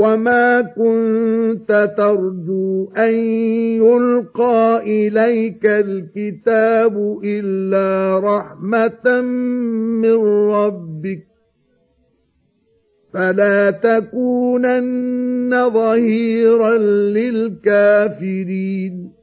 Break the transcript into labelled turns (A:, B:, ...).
A: وما كنت ترجو أن يلقى إليك الكتاب إلا رحمة من ربك فلا تكونن ظهيرا للكافرين